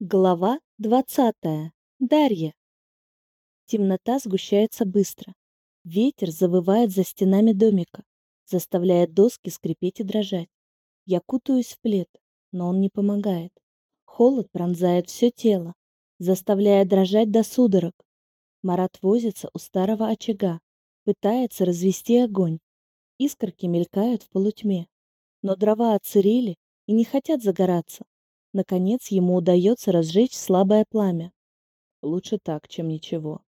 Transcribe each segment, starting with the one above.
Глава двадцатая. Дарья. Темнота сгущается быстро. Ветер завывает за стенами домика, заставляя доски скрипеть и дрожать. Я кутаюсь в плед, но он не помогает. Холод пронзает все тело, заставляя дрожать до судорог. Марат возится у старого очага, пытается развести огонь. Искорки мелькают в полутьме, но дрова отсырели и не хотят загораться. Наконец ему удается разжечь слабое пламя. Лучше так, чем ничего.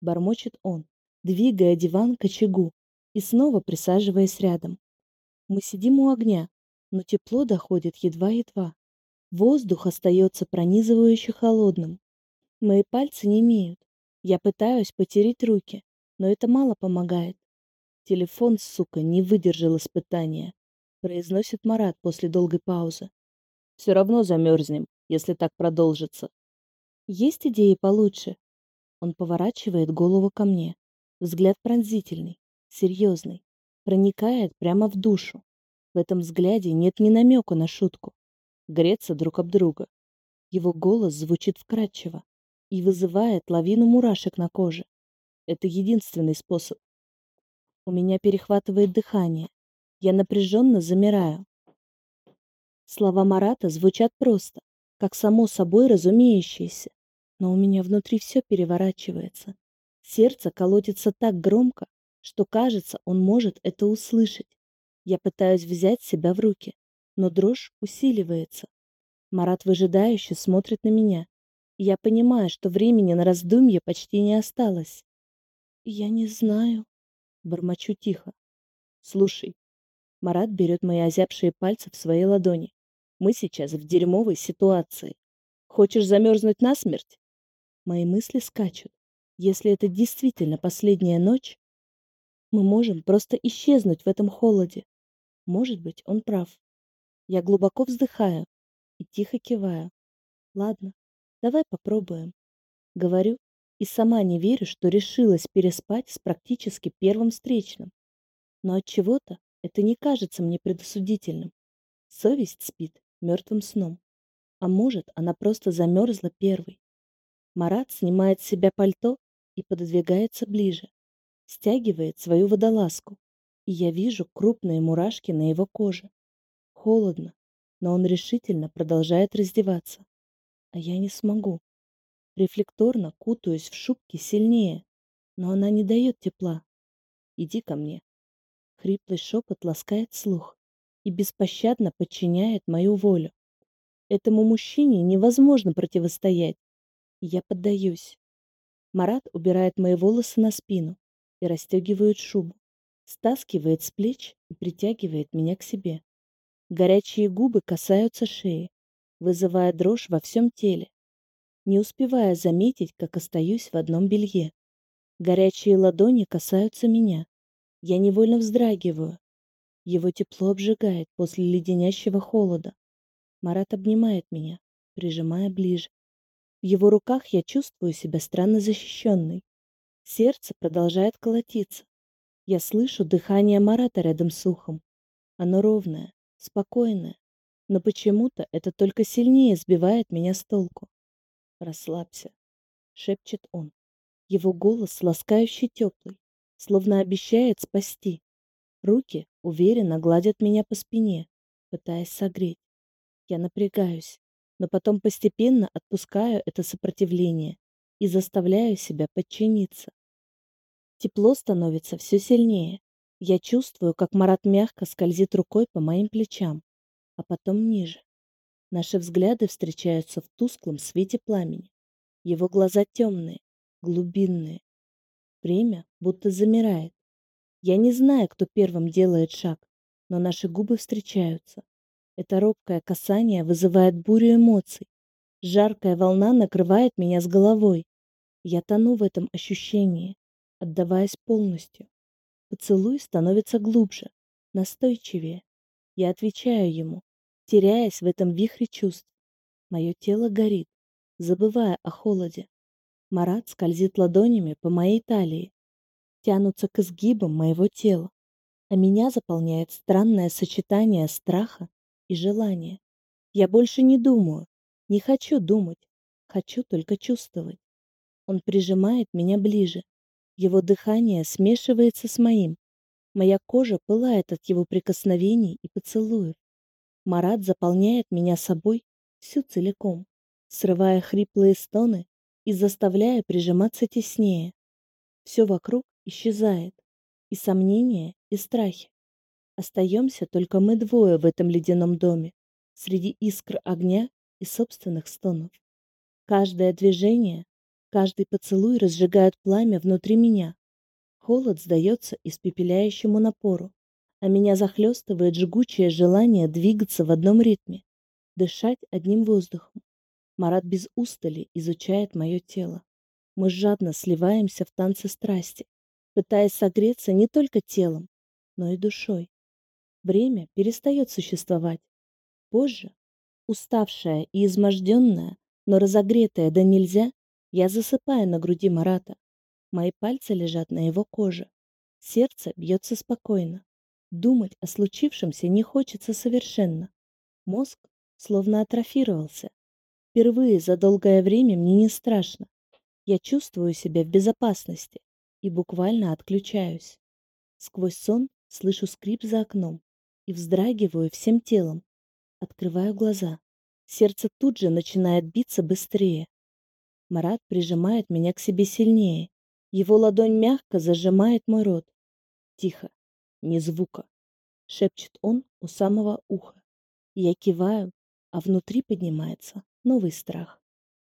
Бормочет он, двигая диван к очагу и снова присаживаясь рядом. Мы сидим у огня, но тепло доходит едва-едва. Воздух остается пронизывающе холодным. Мои пальцы не имеют. Я пытаюсь потереть руки, но это мало помогает. Телефон, сука, не выдержал испытания, произносит Марат после долгой паузы. Все равно замерзнем, если так продолжится. Есть идеи получше? Он поворачивает голову ко мне. Взгляд пронзительный, серьезный, проникает прямо в душу. В этом взгляде нет ни намека на шутку. Греться друг об друга. Его голос звучит вкрадчиво и вызывает лавину мурашек на коже. Это единственный способ. У меня перехватывает дыхание. Я напряженно замираю. Слова Марата звучат просто, как само собой разумеющиеся, но у меня внутри все переворачивается. Сердце колотится так громко, что кажется, он может это услышать. Я пытаюсь взять себя в руки, но дрожь усиливается. Марат выжидающе смотрит на меня, я понимаю, что времени на раздумье почти не осталось. «Я не знаю», — бормочу тихо. «Слушай». Марат берет мои озябшие пальцы в свои ладони. Мы сейчас в дерьмовой ситуации. Хочешь замерзнуть насмерть? Мои мысли скачут. Если это действительно последняя ночь, мы можем просто исчезнуть в этом холоде. Может быть, он прав. Я глубоко вздыхаю и тихо киваю. Ладно, давай попробуем. Говорю и сама не верю, что решилась переспать с практически первым встречным. Но от чего-то это не кажется мне предосудительным. Совесть спит мертвым сном. А может, она просто замерзла первой. Марат снимает с себя пальто и пододвигается ближе. Стягивает свою водолазку, и я вижу крупные мурашки на его коже. Холодно, но он решительно продолжает раздеваться. А я не смогу. Рефлекторно кутаюсь в шубки сильнее, но она не дает тепла. Иди ко мне. Хриплый шепот ласкает слух и беспощадно подчиняет мою волю. Этому мужчине невозможно противостоять. Я поддаюсь. Марат убирает мои волосы на спину и расстегивает шубу, стаскивает с плеч и притягивает меня к себе. Горячие губы касаются шеи, вызывая дрожь во всем теле, не успевая заметить, как остаюсь в одном белье. Горячие ладони касаются меня. Я невольно вздрагиваю, его тепло обжигает после леденящего холода. Марат обнимает меня, прижимая ближе. В его руках я чувствую себя странно защищенной. Сердце продолжает колотиться. Я слышу дыхание Марата рядом с ухом. Оно ровное, спокойное, но почему-то это только сильнее сбивает меня с толку. «Расслабься», — шепчет он. Его голос ласкающий теплый, словно обещает спасти. Руки уверенно гладят меня по спине, пытаясь согреть. Я напрягаюсь, но потом постепенно отпускаю это сопротивление и заставляю себя подчиниться. Тепло становится все сильнее. Я чувствую, как Марат мягко скользит рукой по моим плечам, а потом ниже. Наши взгляды встречаются в тусклом свете пламени. Его глаза темные, глубинные. Время будто замирает, я не знаю, кто первым делает шаг, но наши губы встречаются. Это робкое касание вызывает бурю эмоций. Жаркая волна накрывает меня с головой. Я тону в этом ощущении, отдаваясь полностью. Поцелуй становится глубже, настойчивее. Я отвечаю ему, теряясь в этом вихре чувств. Мое тело горит, забывая о холоде. Марат скользит ладонями по моей талии, тянутся к изгибам моего тела, а меня заполняет странное сочетание страха и желания. Я больше не думаю, не хочу думать, Хочу только чувствовать. Он прижимает меня ближе. Его дыхание смешивается с моим. Моя кожа пылает от его прикосновений и поцелуев. Марат заполняет меня собой всю целиком, срывая хриплые стоны и заставляя прижиматься теснее. Все вокруг исчезает, и сомнения, и страхи. Остаемся только мы двое в этом ледяном доме, среди искр огня и собственных стонов. Каждое движение, каждый поцелуй разжигает пламя внутри меня. Холод сдается испепеляющему напору, а меня захлестывает жгучее желание двигаться в одном ритме, дышать одним воздухом. Марат без устали изучает мое тело. Мы жадно сливаемся в танце страсти, пытаясь согреться не только телом, но и душой. Время перестает существовать. Позже, уставшая и изможденная, но разогретая да нельзя, я засыпаю на груди Марата. Мои пальцы лежат на его коже. Сердце бьется спокойно. Думать о случившемся не хочется совершенно. Мозг словно атрофировался. Впервые за долгое время мне не страшно. Я чувствую себя в безопасности и буквально отключаюсь. Сквозь сон слышу скрип за окном и вздрагиваю всем телом. Открываю глаза. Сердце тут же начинает биться быстрее. Марат прижимает меня к себе сильнее. Его ладонь мягко зажимает мой рот. Тихо, ни звука, шепчет он у самого уха. Я киваю, а внутри поднимается новый страх.